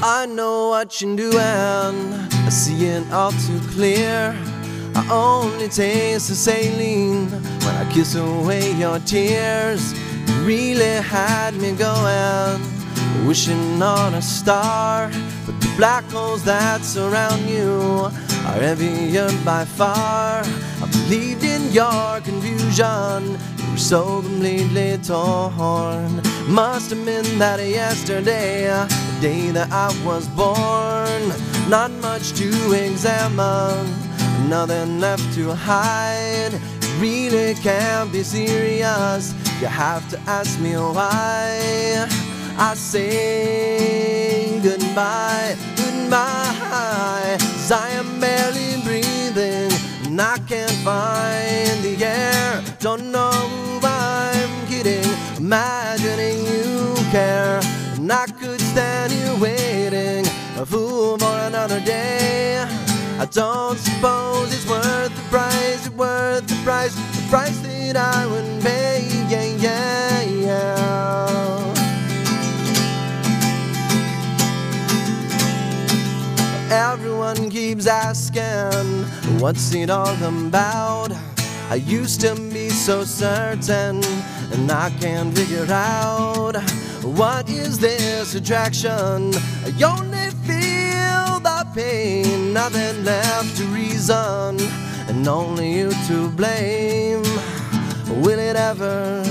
I know what you're doing, I see it all too clear. I only taste the saline when I kiss away your tears. You really had me going, wishing on a star. But the black holes that surround you are heavier by far. I believed in your confusion, you were so completely torn. Must have been that yesterday, the day that I was born. Not much to examine nothing left to hide. Really can't be serious. You have to ask me why. I say goodbye, goodbye. I am barely breathing and I can't find the air. Don't know who I'm kidding, imagining care. And I could stand here waiting, a fool for another day. I don't suppose it's worth the price, it's worth the price, the price that I would pay. Yeah, yeah, yeah. Everyone keeps asking, what's it all about? I used to be so certain, and I can't figure out what is this attraction. I only feel the pain, nothing left to reason, and only you to blame. Will it ever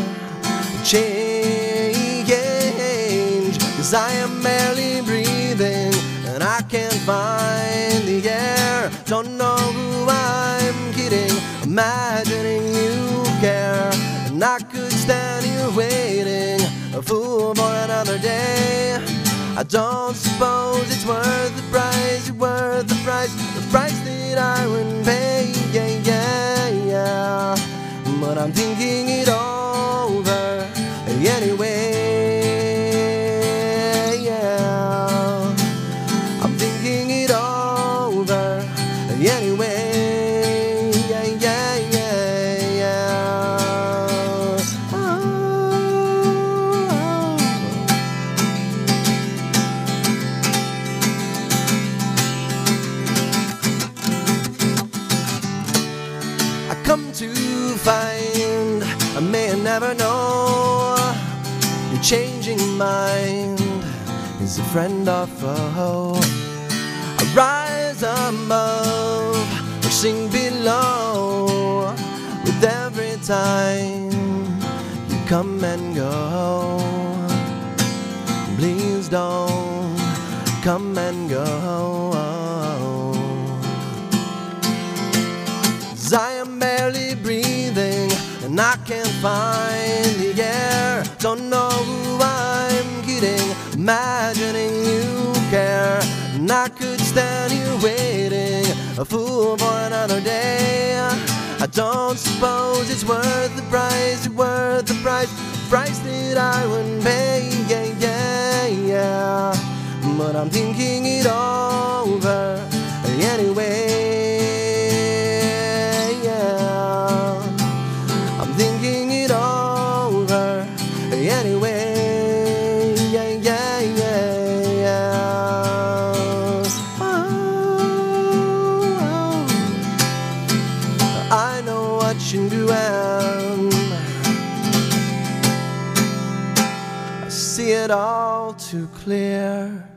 change? Cause I am barely breathing, and I can't find the air. Don't know who I'm kidding, imagining you care. And I could stand your waiting, a fool for another day. I don't suppose it's worth the price, it's worth the price, the price that I would pay. Yeah, yeah, yeah. But I'm thinking it over anyway. Yeah, I'm thinking it over anyway. Come to find I may never know. Your changing mind is a friend or foe. I rise above or sink below. With every time you come and go Please don't come and go I can't find the air. Don't know who I'm kidding, imagining you care. And I could stand here waiting, a fool for another day. I don't suppose it's worth the price, worth the price, price that I would pay. Yeah, yeah, yeah. But I'm thinking it over I know what you're doing. I see it all too clear.